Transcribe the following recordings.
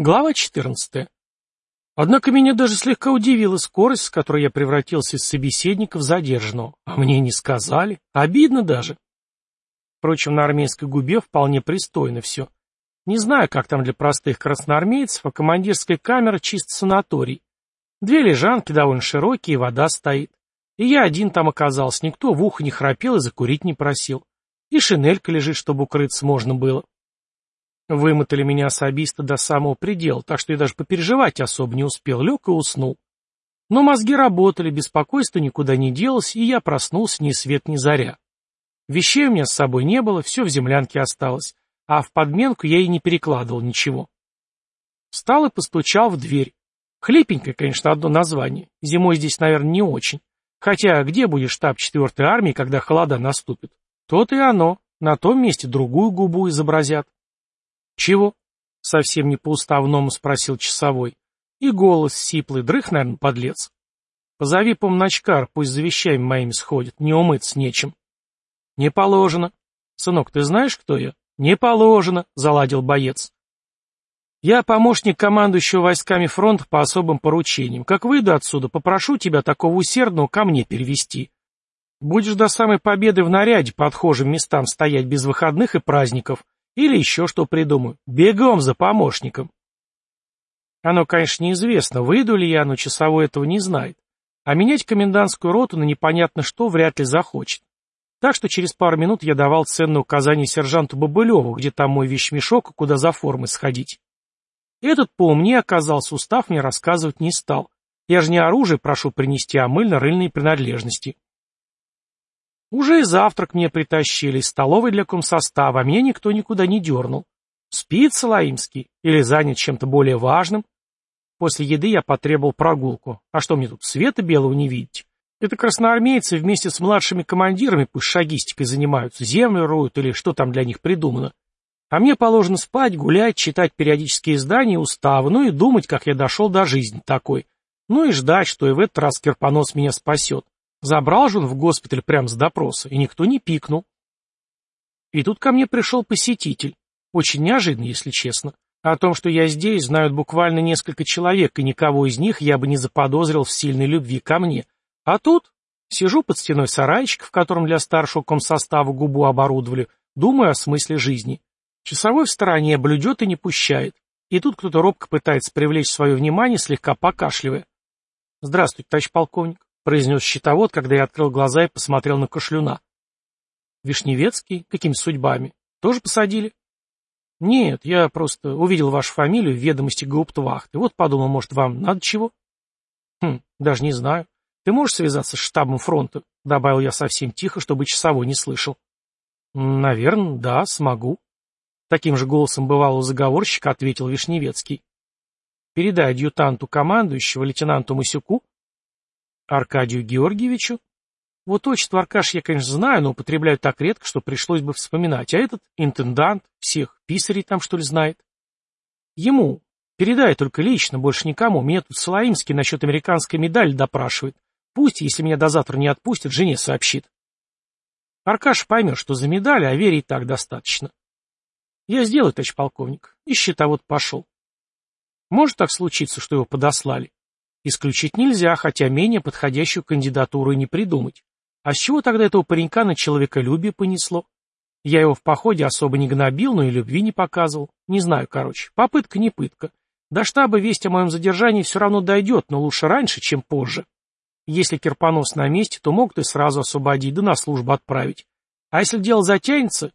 Глава 14. Однако меня даже слегка удивила скорость, с которой я превратился из собеседника в задержанного. А мне не сказали. Обидно даже. Впрочем, на армейской губе вполне пристойно все. Не знаю, как там для простых красноармейцев, а командирская камера чисто санаторий. Две лежанки довольно широкие, вода стоит. И я один там оказался, никто в ухо не храпел и закурить не просил. И шинелька лежит, чтобы укрыться можно было. Вымотали меня особисто до самого предела, так что я даже попереживать особо не успел, лег и уснул. Но мозги работали, беспокойство никуда не делось, и я проснулся ни свет ни заря. Вещей у меня с собой не было, все в землянке осталось, а в подменку я и не перекладывал ничего. Встал и постучал в дверь. Хлипенькое, конечно, одно название. Зимой здесь, наверное, не очень. Хотя где будет штаб 4-й армии, когда холода наступит? То-то и оно. На том месте другую губу изобразят. «Чего?» — совсем не по-уставному спросил часовой. И голос сиплый, дрых, наверное, подлец. «Позови помночкар, пусть за вещами моими сходит, не умыться нечем». «Не положено». «Сынок, ты знаешь, кто я?» «Не положено», — заладил боец. «Я помощник командующего войсками фронта по особым поручениям. Как выйду отсюда, попрошу тебя такого усердного ко мне перевести. Будешь до самой победы в наряде по отхожим местам стоять без выходных и праздников, или еще что придумаю. Бегом за помощником. Оно, конечно, неизвестно, выйду ли я, но часовой этого не знает. А менять комендантскую роту на непонятно что вряд ли захочет. Так что через пару минут я давал ценное указание сержанту Бобылеву, где там мой вещмешок и куда за формой сходить. Этот поумнее оказался, устав мне рассказывать не стал. Я же не оружие прошу принести, а мыльно-рыльные принадлежности. Уже и завтрак мне притащили, столовой для комсостава, а меня никто никуда не дернул. Спит Салаимский или занят чем-то более важным? После еды я потребовал прогулку. А что мне тут, света белого не видеть? Это красноармейцы вместе с младшими командирами пусть шагистикой занимаются, землю роют или что там для них придумано. А мне положено спать, гулять, читать периодические издания и уставы, ну и думать, как я дошел до жизни такой. Ну и ждать, что и в этот раз Кирпонос меня спасет. Забрал же он в госпиталь прямо с допроса, и никто не пикнул. И тут ко мне пришел посетитель. Очень неожиданно, если честно. О том, что я здесь, знают буквально несколько человек, и никого из них я бы не заподозрил в сильной любви ко мне. А тут сижу под стеной сарайчика, в котором для старшего комсостава губу оборудовали, думаю о смысле жизни. Часовой в стороне блюдет и не пущает. И тут кто-то робко пытается привлечь свое внимание, слегка покашливая. «Здравствуйте, товарищ полковник» произнес щитовод, когда я открыл глаза и посмотрел на Кошлюна. Вишневецкий? Какими судьбами? Тоже посадили? Нет, я просто увидел вашу фамилию в ведомости гауптвахты. Вот подумал, может, вам надо чего? Хм, даже не знаю. Ты можешь связаться с штабом фронта? Добавил я совсем тихо, чтобы часовой не слышал. Наверное, да, смогу. Таким же голосом бывалого заговорщика ответил Вишневецкий. Передай адъютанту командующего, лейтенанту Масюку, Аркадию Георгиевичу? Вот отчество Аркаш я, конечно, знаю, но употребляю так редко, что пришлось бы вспоминать. А этот интендант всех писарей там, что ли, знает? Ему. Передай только лично, больше никому. Меня тут Солоимский насчет американской медали допрашивает. Пусть, если меня до завтра не отпустят, жене сообщит. Аркаш поймет, что за медаль, а вере и так достаточно. Я сделаю, товарищ полковник. И счетовод пошел. Может так случиться, что его подослали? Исключить нельзя, хотя менее подходящую кандидатуру и не придумать. А с чего тогда этого паренька на человеколюбие понесло? Я его в походе особо не гнобил, но и любви не показывал. Не знаю, короче. Попытка не пытка. До штаба весть о моем задержании все равно дойдет, но лучше раньше, чем позже. Если Кирпонос на месте, то могут и сразу освободить, да на службу отправить. А если дело затянется,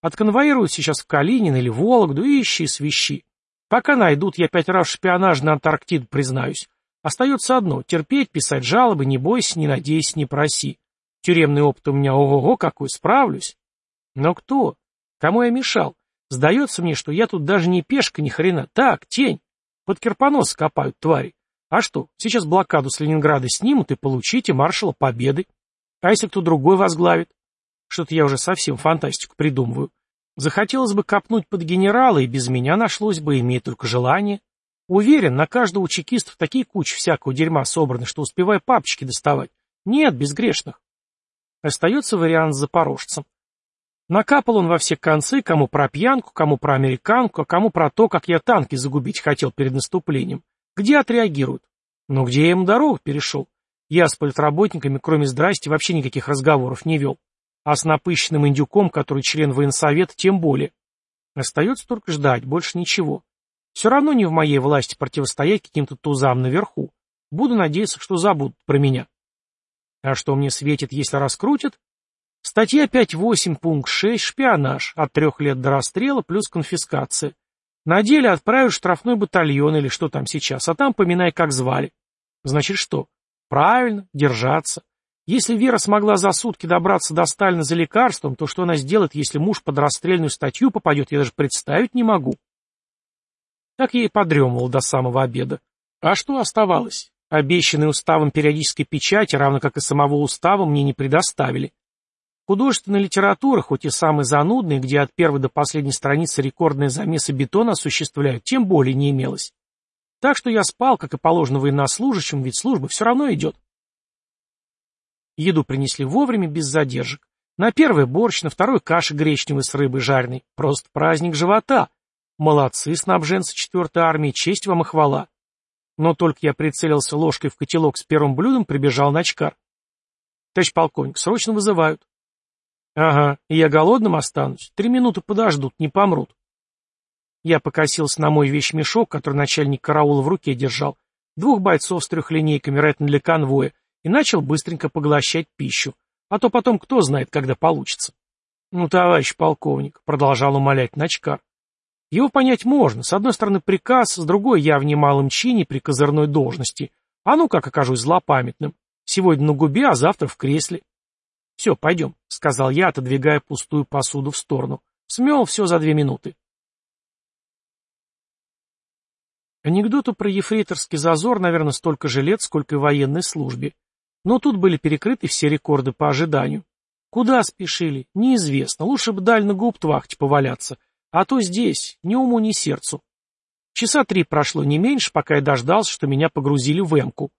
отконвоируют сейчас в Калинин или Вологду и ищи свищи. Пока найдут, я пять раз шпионаж на Антарктиду признаюсь. Остается одно — терпеть, писать жалобы, не бойся, не надейся, не проси. Тюремный опыт у меня ого-го какой, справлюсь. Но кто? Кому я мешал? Сдается мне, что я тут даже не пешка ни хрена. Так, тень. Под Кирпонос копают твари. А что, сейчас блокаду с Ленинграда снимут и получите маршала Победы. А если кто другой возглавит? Что-то я уже совсем фантастику придумываю. Захотелось бы копнуть под генерала, и без меня нашлось бы, имея только желание. Уверен, на каждого чекистов такие кучи всякого дерьма собраны, что успеваю папочки доставать. Нет, безгрешных. Остается вариант с запорожцем. Накапал он во все концы, кому про пьянку, кому про американку, а кому про то, как я танки загубить хотел перед наступлением. Где отреагируют? Ну где я ему дорогу перешел? Я с политработниками, кроме здрасти, вообще никаких разговоров не вел. А с напыщенным индюком, который член военсовета, тем более. Остается только ждать, больше ничего. Все равно не в моей власти противостоять каким-то тузам наверху. Буду надеяться, что забудут про меня. А что мне светит, если раскрутят? Статья 5.8, пункт 6, шпионаж, от трех лет до расстрела плюс конфискация. На деле отправят штрафной батальон или что там сейчас, а там поминай, как звали. Значит что? Правильно, держаться. Если Вера смогла за сутки добраться до Сталина за лекарством, то что она сделает, если муж под расстрельную статью попадет, я даже представить не могу. Так я и подремывал до самого обеда. А что оставалось? Обещанной уставом периодической печати, равно как и самого устава, мне не предоставили. Художественная литература, хоть и самая занудная, где от первой до последней страницы рекордные замесы бетона осуществляют, тем более не имелось. Так что я спал, как и положено военнослужащим, ведь служба все равно идет. Еду принесли вовремя, без задержек. На первый борщ, на второй каша гречневой с рыбой жареной. Просто праздник живота. Молодцы, снабженцы четвертой армии, честь вам и хвала. Но только я прицелился ложкой в котелок с первым блюдом, прибежал начкар. Товарищ полковник, срочно вызывают. Ага, я голодным останусь. Три минуты подождут, не помрут. Я покосился на мой вещмешок, который начальник караула в руке держал. Двух бойцов с трехлинейками, вероятно, для конвоя, и начал быстренько поглощать пищу. А то потом кто знает, когда получится. Ну, товарищ полковник, продолжал умолять Начкар. Его понять можно. С одной стороны приказ, с другой я в немалом чине при козырной должности. А ну как окажусь злопамятным. Сегодня на губе, а завтра в кресле. «Все, пойдем», — сказал я, отодвигая пустую посуду в сторону. Смел все за две минуты. Анекдоту про ефрейторский зазор, наверное, столько же лет, сколько и военной службе. Но тут были перекрыты все рекорды по ожиданию. Куда спешили? Неизвестно. Лучше бы даль на гауптвахте поваляться. А то здесь, ни уму, ни сердцу. Часа три прошло не меньше, пока я дождался, что меня погрузили в эмку.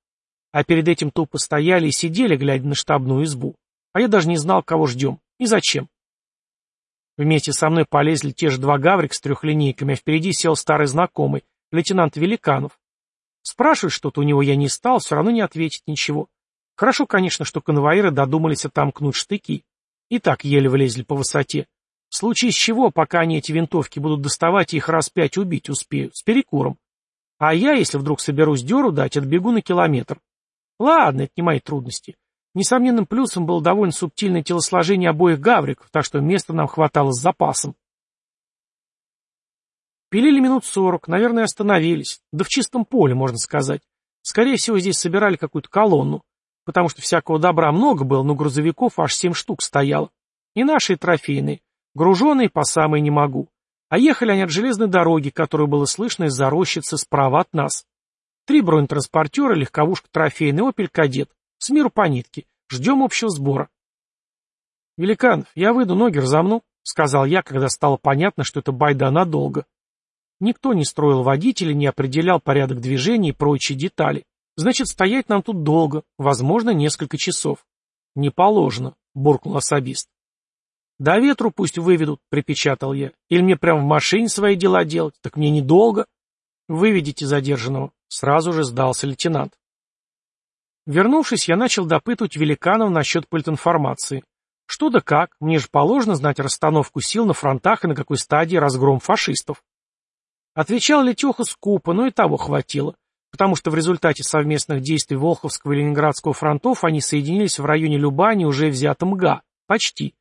А перед этим тупо стояли и сидели, глядя на штабную избу. А я даже не знал, кого ждем и зачем. Вместе со мной полезли те же два гаврик с трехлинейками, а впереди сел старый знакомый, лейтенант Великанов. Спрашивать что-то у него я не стал, все равно не ответить ничего. Хорошо, конечно, что конвоиры додумались отомкнуть штыки. И так еле влезли по высоте. В случае с чего, пока они эти винтовки будут доставать их раз пять убить успеют, с перекуром. А я, если вдруг соберусь дёру дать, отбегу на километр. Ладно, это не мои трудности. Несомненным плюсом было довольно субтильное телосложение обоих гавриков, так что места нам хватало с запасом. Пилили минут сорок, наверное, остановились. Да в чистом поле, можно сказать. Скорее всего, здесь собирали какую-то колонну, потому что всякого добра много было, но грузовиков аж семь штук стояло. И наши, и трофейные. Груженные по самой не могу. А ехали они от железной дороги, которую было слышно из-за рощицы справа от нас. Три бронетранспортера, легковушка трофейный, «Опель Кадет». С миру по нитке. Ждем общего сбора. «Великанов, я выйду, ноги разомну», — сказал я, когда стало понятно, что это байда надолго. Никто не строил водителя, не определял порядок движения и прочие детали. Значит, стоять нам тут долго, возможно, несколько часов. Не положено, буркнул особист. До ветру пусть выведут, припечатал я. Или мне прямо в машине свои дела делать, так мне недолго. Выведите задержанного, сразу же сдался лейтенант. Вернувшись, я начал допытывать великанов насчет политинформации. Что да как, мне же положено знать расстановку сил на фронтах и на какой стадии разгром фашистов. Отвечал Летеха скупо, но и того хватило, потому что в результате совместных действий Волховского и Ленинградского фронтов они соединились в районе Любани, уже взятом МГА. Почти.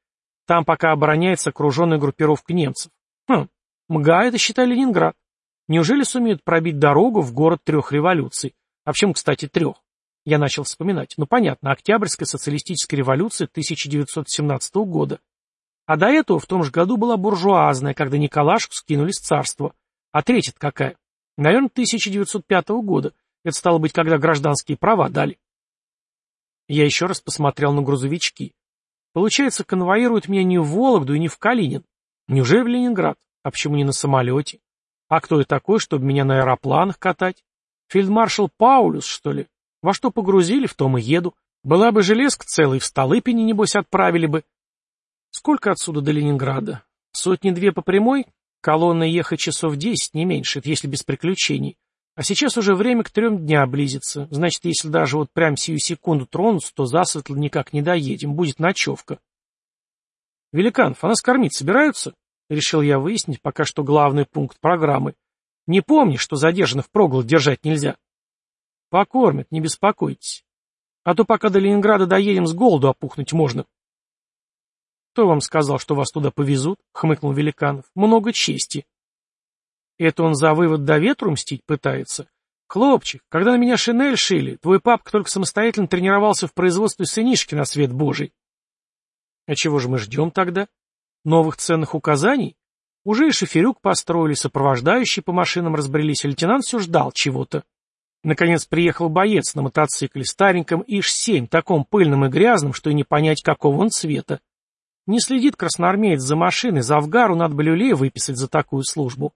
Там пока обороняется окруженная группировка немцев. Хм, МГА это, считай, Ленинград. Неужели сумеют пробить дорогу в город трех революций? А в чем, кстати, трех? Я начал вспоминать. Ну, понятно, Октябрьская социалистическая революция 1917 года. А до этого в том же году была буржуазная, когда Николашку скинули с царства. А третья какая? Наверное, 1905 года. Это стало быть, когда гражданские права дали. Я еще раз посмотрел на грузовички. Получается, конвоируют меня не в Вологду и не в Калинин. Неужели в Ленинград? А почему не на самолете? А кто я такой, чтобы меня на аэропланах катать? Фельдмаршал Паулюс, что ли? Во что погрузили, в том и еду. Была бы железка целой, в Столыпине, небось, отправили бы. Сколько отсюда до Ленинграда? Сотни-две по прямой? Колонна ехать часов десять, не меньше, это если без приключений. А сейчас уже время к трем дня близится. Значит, если даже вот прям сию секунду тронуться, то засветло никак не доедем, будет ночевка. Великанов, а нас кормить собираются? Решил я выяснить пока что главный пункт программы. Не помни, что задержанных проглот держать нельзя. Покормят, не беспокойтесь. А то пока до Ленинграда доедем, с голоду опухнуть можно. Кто вам сказал, что вас туда повезут? Хмыкнул Великанов. Много чести. Это он за вывод до ветру мстить пытается? Хлопчик, когда на меня шинель шили, твой папка только самостоятельно тренировался в производстве сынишки на свет божий. А чего же мы ждем тогда? Новых ценных указаний? Уже и шоферюк построили, сопровождающие по машинам разбрелись, а лейтенант все ждал чего-то. Наконец приехал боец на мотоцикле, стареньком ИЖ-7, таком пыльном и грязном, что и не понять, какого он цвета. Не следит красноармеец за машиной, за Авгару надо бы люлей выписать за такую службу.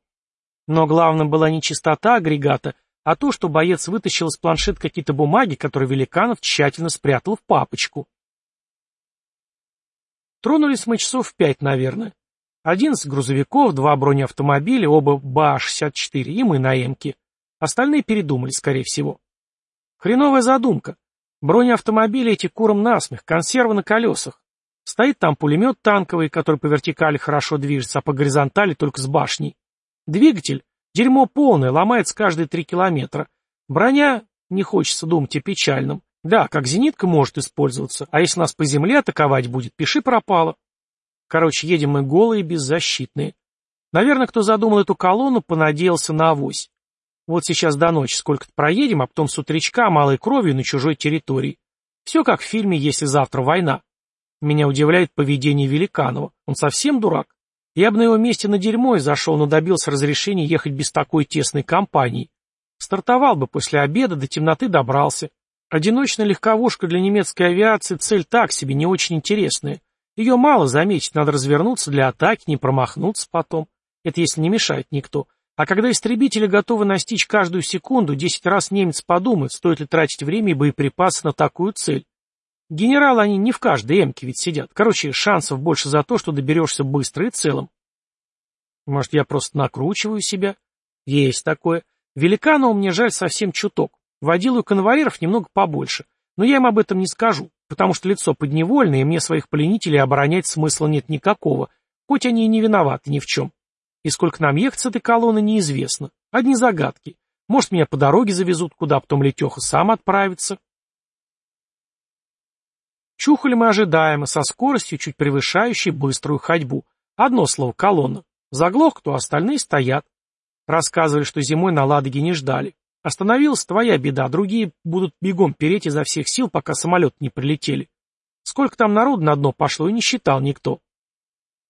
Но главным была не чистота агрегата, а то, что боец вытащил из планшет какие-то бумаги, которые Великанов тщательно спрятал в папочку. Тронулись мы часов в пять, наверное. Одиннадцать грузовиков, два бронеавтомобиля, оба БА-64, и мы на Эмке. Остальные передумали, скорее всего. Хреновая задумка. Бронеавтомобили эти куром насмех, консервы на колесах. Стоит там пулемет танковый, который по вертикали хорошо движется, а по горизонтали только с башней. Двигатель — дерьмо полное, ломается каждые три километра. Броня, не хочется думать о печальном. Да, как зенитка может использоваться, а если нас по земле атаковать будет, пиши пропало. Короче, едем мы голые беззащитные. Наверное, кто задумал эту колонну, понадеялся на авось. Вот сейчас до ночи сколько-то проедем, а потом с утречка малой кровью на чужой территории. Все как в фильме «Если завтра война». Меня удивляет поведение Великанова. Он совсем дурак. Я бы на его месте на дерьмо и зашел, но добился разрешения ехать без такой тесной компании. Стартовал бы после обеда, до темноты добрался. Одиночная легковушка для немецкой авиации цель так себе, не очень интересная. Ее мало заметить, надо развернуться для атаки, не промахнуться потом. Это если не мешает никто. А когда истребители готовы настичь каждую секунду, десять раз немец подумает, стоит ли тратить время и боеприпасы на такую цель. Генералы они не в каждой эмке ведь сидят. Короче, шансов больше за то, что доберешься быстро и целым. Может, я просто накручиваю себя? Есть такое. Великану мне жаль совсем чуток. Водилу конвоиров немного побольше. Но я им об этом не скажу, потому что лицо подневольное, и мне своих пленителей оборонять смысла нет никакого, хоть они и не виноваты ни в чем. И сколько нам ехать с этой колонны, неизвестно. Одни загадки. Может, меня по дороге завезут, куда потом Летеха сам отправится. Чухали мы ожидаемо, со скоростью, чуть превышающей быструю ходьбу. Одно слово — колонна. Заглох кто, остальные стоят. Рассказывали, что зимой на Ладоге не ждали. Остановилась твоя беда, другие будут бегом переть изо всех сил, пока самолет не прилетели. Сколько там народу на дно пошло, и не считал никто.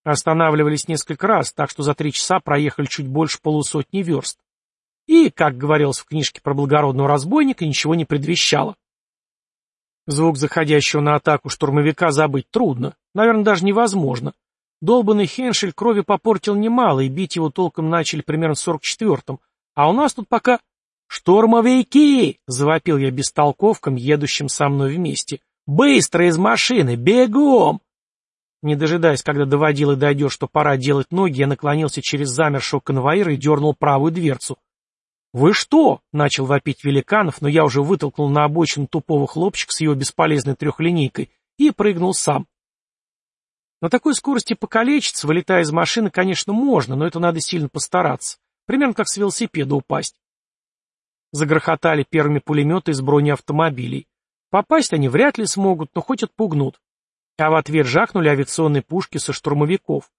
Останавливались несколько раз, так что за три часа проехали чуть больше полусотни верст. И, как говорилось в книжке про благородного разбойника, ничего не предвещало. Звук заходящего на атаку штурмовика забыть трудно, наверное, даже невозможно. Долбанный Хеншель крови попортил немало, и бить его толком начали примерно в 44-м, а у нас тут пока... «Штурмовики!» — завопил я бестолковкам, едущим со мной вместе. «Быстро из машины! Бегом!» Не дожидаясь, когда доводил и дойдешь, что пора делать ноги, я наклонился через замершего конвоира и дернул правую дверцу. «Вы что?» — начал вопить Великанов, но я уже вытолкнул на обочину тупого хлопчика с его бесполезной трехлинейкой и прыгнул сам. На такой скорости покалечиться, вылетая из машины, конечно, можно, но это надо сильно постараться. Примерно как с велосипеда упасть. Загрохотали первыми пулеметы из бронеавтомобилей. Попасть они вряд ли смогут, но хоть отпугнут. А в ответ жахнули авиационные пушки со штурмовиков.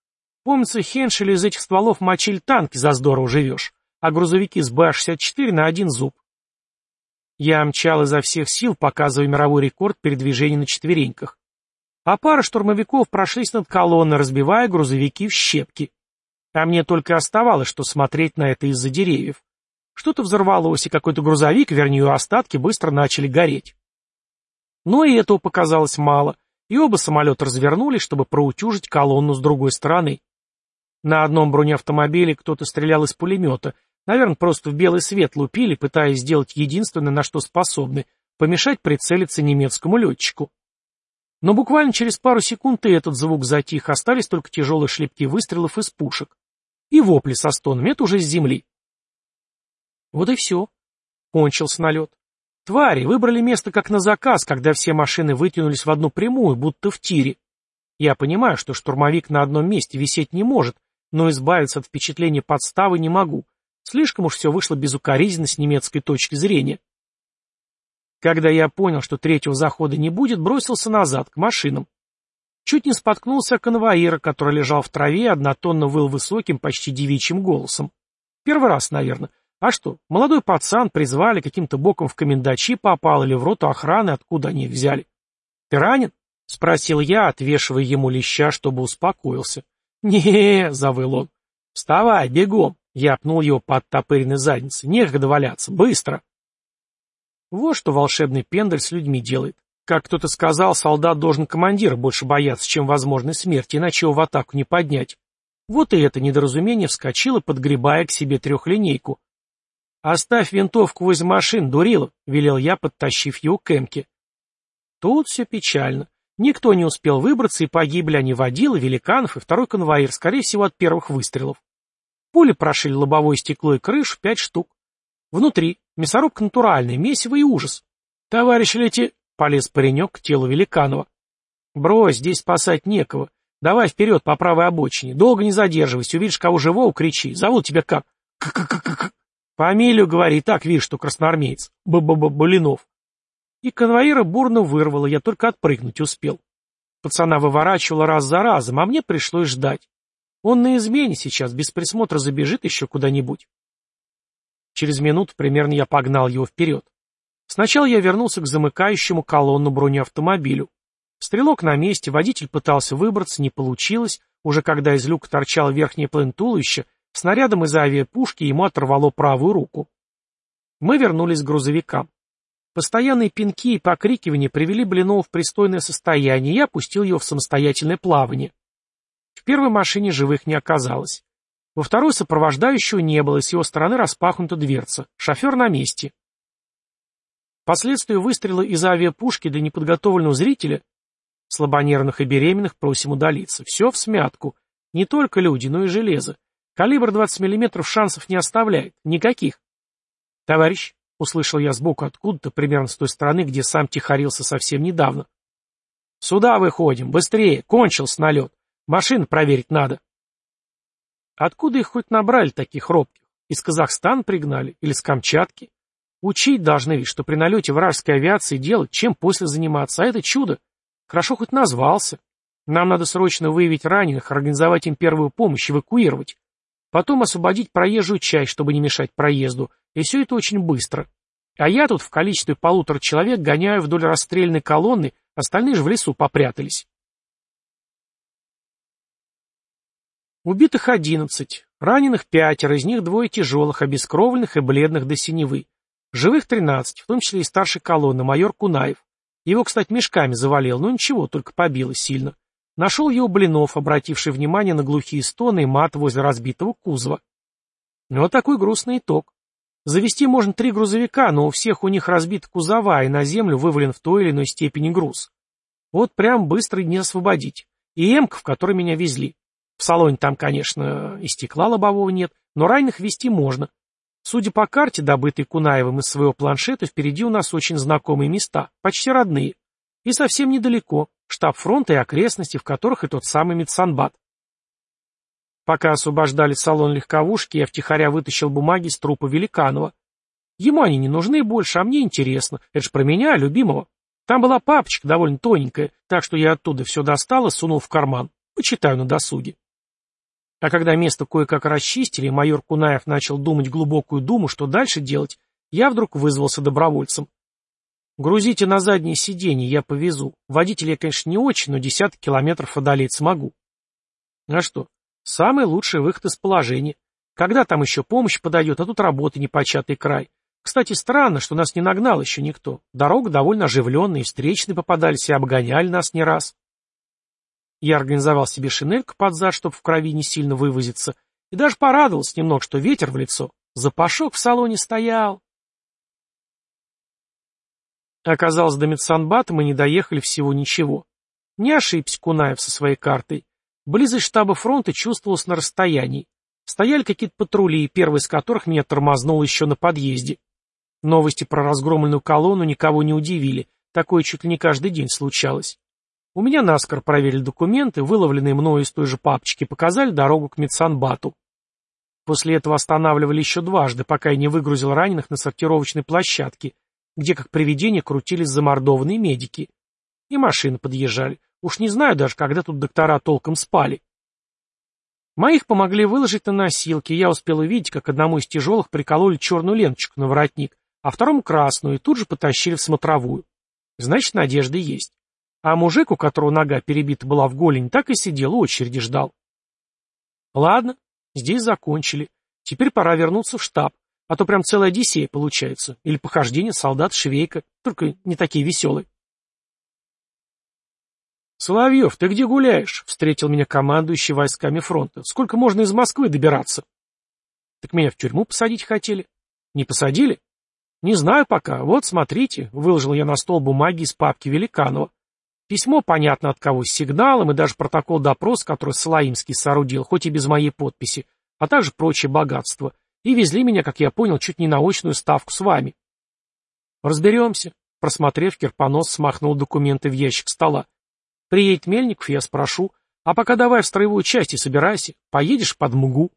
Помнится, Хеншель из этих стволов мочили танки, за здорово живешь а грузовики с БА-64 на один зуб. Я мчал изо всех сил, показывая мировой рекорд передвижения на четвереньках. А пара штурмовиков прошлись над колонной, разбивая грузовики в щепки. А мне только оставалось, что смотреть на это из-за деревьев. Что-то взорвалось, и какой-то грузовик, вернее, остатки, быстро начали гореть. Но и этого показалось мало, и оба самолета развернулись, чтобы проутюжить колонну с другой стороны. На одном бронеавтомобиле кто-то стрелял из пулемета, Наверное, просто в белый свет лупили, пытаясь сделать единственное, на что способны — помешать прицелиться немецкому летчику. Но буквально через пару секунд и этот звук затих, остались только тяжелые шлепки выстрелов из пушек. И вопли со стонами, это уже с земли. Вот и все. Кончился налет. Твари выбрали место как на заказ, когда все машины вытянулись в одну прямую, будто в тире. Я понимаю, что штурмовик на одном месте висеть не может, но избавиться от впечатления подставы не могу. Слишком уж все вышло безукоризненно с немецкой точки зрения. Когда я понял, что третьего захода не будет, бросился назад, к машинам. Чуть не споткнулся конвоира, который лежал в траве, однотонно выл высоким, почти девичьим голосом. Первый раз, наверное. А что, молодой пацан призвали, каким-то боком в комендачи попал или в роту охраны, откуда они их взяли? Ты ранен? — спросил я, отвешивая ему леща, чтобы успокоился. не завыл он. «Вставай, бегом!» — я пнул его под топыренной задницей. «Некогда валяться, быстро!» Вот что волшебный пендель с людьми делает. Как кто-то сказал, солдат должен командира больше бояться, чем возможной смерти, иначе его в атаку не поднять. Вот и это недоразумение вскочило, подгребая к себе трехлинейку. «Оставь винтовку возле машин, дурила», — велел я, подтащив его к эмке. Тут все печально. Никто не успел выбраться, и погибли они водила, великанов и второй конвоир, скорее всего, от первых выстрелов. Пули прошили лобовое стекло и крышу, пять штук. Внутри мясорубка натуральная, месиво и ужас. «Товарищ лети...» — полез паренек к телу Великанова. «Брось, здесь спасать некого. Давай вперед по правой обочине. Долго не задерживайся. Увидишь кого живого, кричи. Зовут тебя как?» «К-к-к-к-к». Фамилию говори, так видишь, что красноармеец. Б-б-б-Болинов. И конвоира бурно вырвало, я только отпрыгнуть успел. Пацана выворачивало раз за разом, а мне пришлось ждать. Он на измене сейчас, без присмотра забежит еще куда-нибудь. Через минуту примерно я погнал его вперед. Сначала я вернулся к замыкающему колонну бронеавтомобилю. Стрелок на месте, водитель пытался выбраться, не получилось. Уже когда из люка торчал верхний плын туловища, снарядом из авиапушки ему оторвало правую руку. Мы вернулись к грузовикам. Постоянные пинки и покрикивания привели Блинова в пристойное состояние, и я опустил его в самостоятельное плавание. В первой машине живых не оказалось. Во второй сопровождающего не было, с его стороны распахнута дверца. Шофер на месте. Последствия выстрела из авиапушки для неподготовленного зрителя слабонервных и беременных просим удалиться. Все в смятку. Не только люди, но и железо. Калибр 20 мм шансов не оставляет. Никаких. Товарищ, Услышал я сбоку откуда-то, примерно с той стороны, где сам тихорился совсем недавно. «Сюда выходим! Быстрее! Кончился налет! Машин проверить надо!» Откуда их хоть набрали таких робких? Из Казахстана пригнали? Или с Камчатки? Учить должны ведь, что при налете вражеской авиации делать, чем после заниматься, а это чудо. Хорошо хоть назвался. Нам надо срочно выявить раненых, организовать им первую помощь, эвакуировать. Потом освободить проезжую часть, чтобы не мешать проезду. И все это очень быстро. А я тут в количестве полутора человек гоняю вдоль расстрельной колонны, остальные же в лесу попрятались. Убитых одиннадцать, раненых пятеро, из них двое тяжелых, обескровленных и бледных до синевы. Живых тринадцать, в том числе и старший колонны, майор Кунаев. Его, кстати, мешками завалил, но ничего, только побило сильно. Нашел его Блинов, обративший внимание на глухие стоны и мат возле разбитого кузова. Ну, вот такой грустный итог. Завести можно три грузовика, но у всех у них разбиты кузова, и на землю вывален в той или иной степени груз. Вот прям быстро не освободить. И эмка, в которой меня везли. В салоне там, конечно, и стекла лобового нет, но раненых везти можно. Судя по карте, добытой Кунаевым из своего планшета, впереди у нас очень знакомые места, почти родные. И совсем недалеко, штаб фронта и окрестности, в которых и тот самый Медсанбат. Пока освобождали салон легковушки, я втихаря вытащил бумаги с трупа Великанова. Ему они не нужны больше, а мне интересно. Это ж про меня, любимого. Там была папочка довольно тоненькая, так что я оттуда все достал и сунул в карман. Почитаю на досуге. А когда место кое-как расчистили, майор Кунаев начал думать глубокую думу, что дальше делать, я вдруг вызвался добровольцем. Грузите на заднее сиденье, я повезу. Водитель я, конечно, не очень, но десяток километров одолеть смогу. А что, самый лучший выход из положения. Когда там еще помощь подает, а тут работа непочатый край. Кстати, странно, что нас не нагнал еще никто. Дорога довольно оживленная, и встречные попадались, и обгоняли нас не раз. Я организовал себе шинельку под зад, чтобы в крови не сильно вывозиться, и даже порадовался немного, что ветер в лицо. Запашок в салоне стоял. Оказалось, до Медсанбата мы не доехали всего ничего. Не ошибся Кунаев со своей картой. Близость штаба фронта чувствовалась на расстоянии. Стояли какие-то патрули, первый из которых меня тормознул еще на подъезде. Новости про разгромленную колонну никого не удивили, такое чуть ли не каждый день случалось. У меня наскоро проверили документы, выловленные мною из той же папочки, показали дорогу к Медсанбату. После этого останавливали еще дважды, пока я не выгрузил раненых на сортировочной площадке, где как привидения крутились замордованные медики. И машины подъезжали. Уж не знаю даже, когда тут доктора толком спали. Моих помогли выложить на носилки, я успел увидеть, как одному из тяжелых прикололи черную ленточку на воротник, а второму красную, и тут же потащили в смотровую. Значит, надежда есть. А мужик, у которого нога перебита была в голень, так и сидел, очереди ждал. Ладно, здесь закончили. Теперь пора вернуться в штаб. А то прям целая Одиссея получается. Или похождение солдат-швейка. Только не такие веселые. «Соловьев, ты где гуляешь?» — встретил меня командующий войсками фронта. «Сколько можно из Москвы добираться?» «Так меня в тюрьму посадить хотели». «Не посадили?» «Не знаю пока. Вот, смотрите», — выложил я на стол бумаги из папки Великанова. Письмо, понятно от кого, с сигналом и даже протокол допроса, который Салаимский соорудил, хоть и без моей подписи, а также прочее богатство. И везли меня, как я понял, чуть не на очную ставку с вами. Разберемся. Просмотрев, Кирпонос смахнул документы в ящик стола. Приедет Мельников, я спрошу. А пока давай в строевую часть и собирайся. Поедешь под МГУ.